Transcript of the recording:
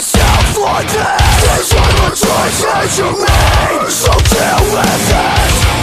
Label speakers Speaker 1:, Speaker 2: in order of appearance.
Speaker 1: myself for this These are the choices you made So deal with it